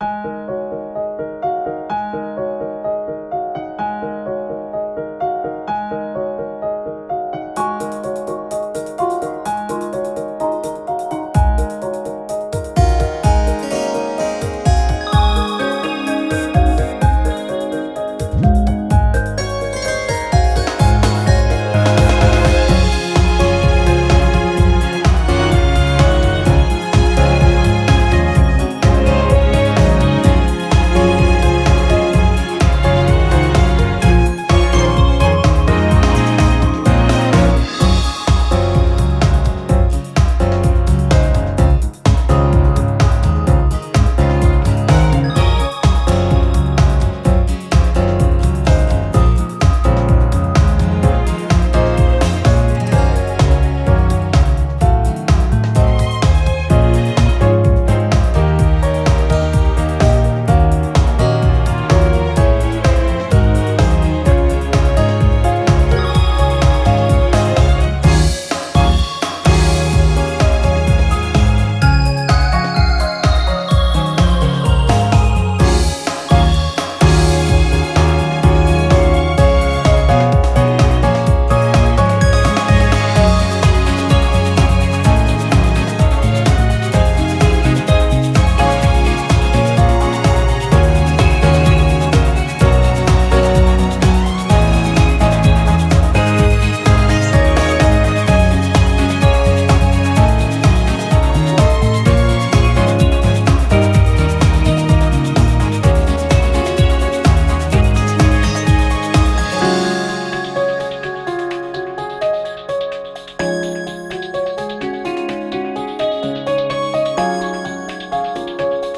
Música